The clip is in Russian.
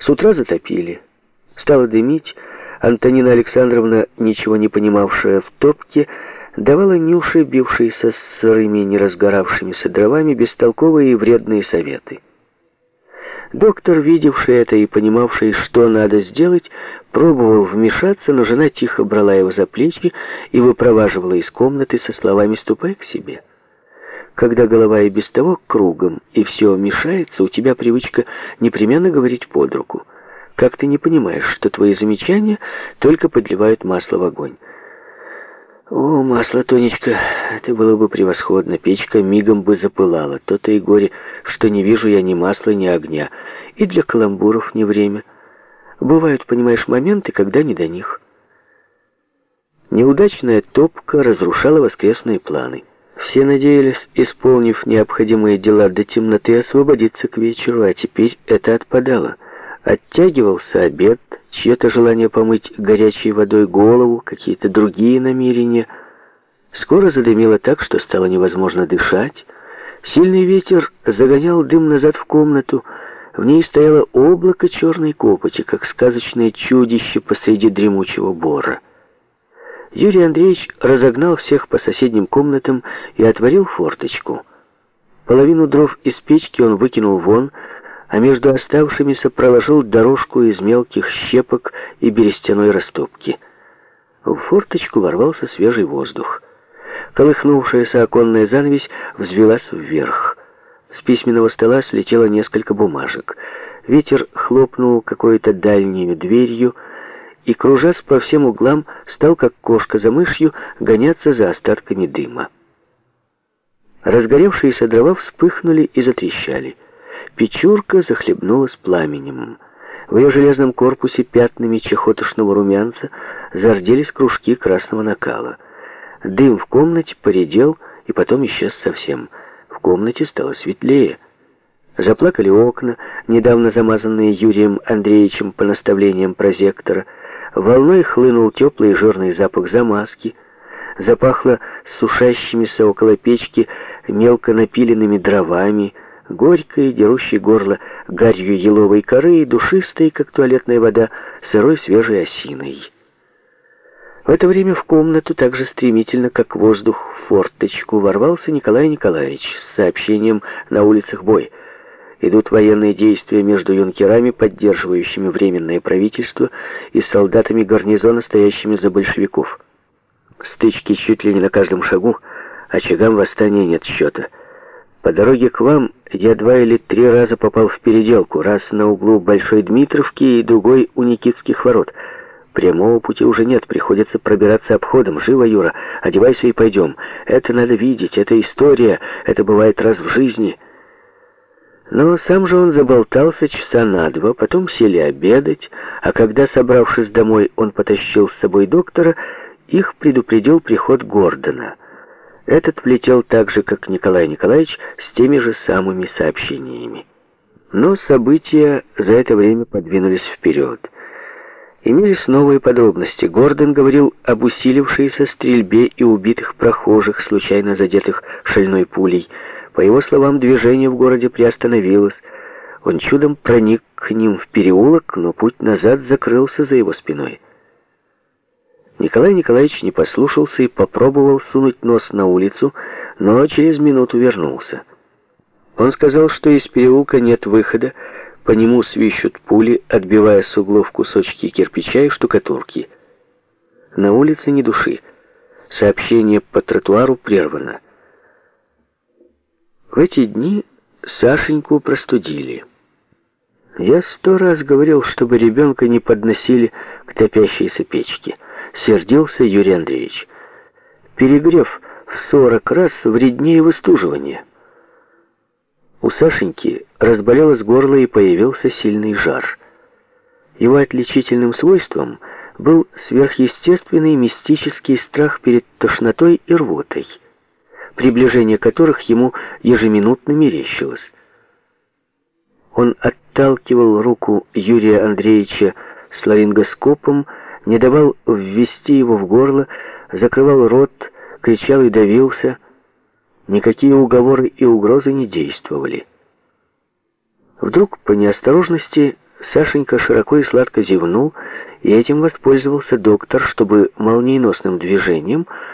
С утра затопили. Стало дымить. Антонина Александровна, ничего не понимавшая в топке, давала Нюше, бившейся с сырыми неразгоравшимися дровами, бестолковые и вредные советы. Доктор, видевший это и понимавший, что надо сделать, пробовал вмешаться, но жена тихо брала его за плечи и выпроваживала из комнаты со словами «ступай к себе». Когда голова и без того кругом, и все мешается, у тебя привычка непременно говорить под руку. Как ты не понимаешь, что твои замечания только подливают масло в огонь? О, масло, Тонечка, это было бы превосходно. Печка мигом бы запылала. То-то и горе, что не вижу я ни масла, ни огня. И для каламбуров не время. Бывают, понимаешь, моменты, когда не до них. Неудачная топка разрушала воскресные планы. Все надеялись, исполнив необходимые дела до темноты, освободиться к вечеру, а теперь это отпадало. Оттягивался обед, чье-то желание помыть горячей водой голову, какие-то другие намерения. Скоро задымило так, что стало невозможно дышать. Сильный ветер загонял дым назад в комнату. В ней стояло облако черной копоти, как сказочное чудище посреди дремучего бора. Юрий Андреевич разогнал всех по соседним комнатам и отворил форточку. Половину дров из печки он выкинул вон, а между оставшимися проложил дорожку из мелких щепок и берестяной растопки. В форточку ворвался свежий воздух. Колыхнувшаяся оконная занавесь взвелась вверх. С письменного стола слетело несколько бумажек. Ветер хлопнул какой-то дальней дверью, и, кружась по всем углам, стал, как кошка за мышью, гоняться за остатками дыма. Разгоревшиеся дрова вспыхнули и затрещали. Печурка захлебнулась пламенем. В ее железном корпусе пятнами чехотошного румянца зарделись кружки красного накала. Дым в комнате поредел и потом исчез совсем. В комнате стало светлее. Заплакали окна, недавно замазанные Юрием Андреевичем по наставлениям прозектора. Волной хлынул теплый жирный запах замазки. Запахло сушащимися около печки мелко напиленными дровами, горькой, дерущей горло гарью еловой коры и душистой, как туалетная вода, сырой свежей осиной. В это время в комнату так же стремительно, как воздух в форточку, ворвался Николай Николаевич с сообщением «На улицах бой». Идут военные действия между юнкерами, поддерживающими Временное правительство, и солдатами гарнизона, стоящими за большевиков. Стычки чуть ли не на каждом шагу, очагам восстания нет счета. По дороге к вам я два или три раза попал в переделку, раз на углу Большой Дмитровки и другой у Никитских ворот. Прямого пути уже нет, приходится пробираться обходом. Живо, Юра, одевайся и пойдем. Это надо видеть, это история, это бывает раз в жизни». Но сам же он заболтался часа на два, потом сели обедать, а когда, собравшись домой, он потащил с собой доктора, их предупредил приход Гордона. Этот влетел так же, как Николай Николаевич, с теми же самыми сообщениями. Но события за это время подвинулись вперед. Имелись новые подробности. Гордон говорил об усилившейся стрельбе и убитых прохожих, случайно задетых шальной пулей, по его словам, движение в городе приостановилось. Он чудом проник к ним в переулок, но путь назад закрылся за его спиной. Николай Николаевич не послушался и попробовал сунуть нос на улицу, но через минуту вернулся. Он сказал, что из переулка нет выхода, по нему свищут пули, отбивая с углов кусочки кирпича и штукатурки. На улице ни души. Сообщение по тротуару прервано. В эти дни Сашеньку простудили. Я сто раз говорил, чтобы ребенка не подносили к топящейся печке. Сердился Юрий Андреевич. Перегрев в сорок раз вреднее выстуживания. У Сашеньки разболелось горло и появился сильный жар. Его отличительным свойством был сверхъестественный мистический страх перед тошнотой и рвотой приближение которых ему ежеминутно мерещилось. Он отталкивал руку Юрия Андреевича с ларингоскопом, не давал ввести его в горло, закрывал рот, кричал и давился. Никакие уговоры и угрозы не действовали. Вдруг, по неосторожности, Сашенька широко и сладко зевнул, и этим воспользовался доктор, чтобы молниеносным движением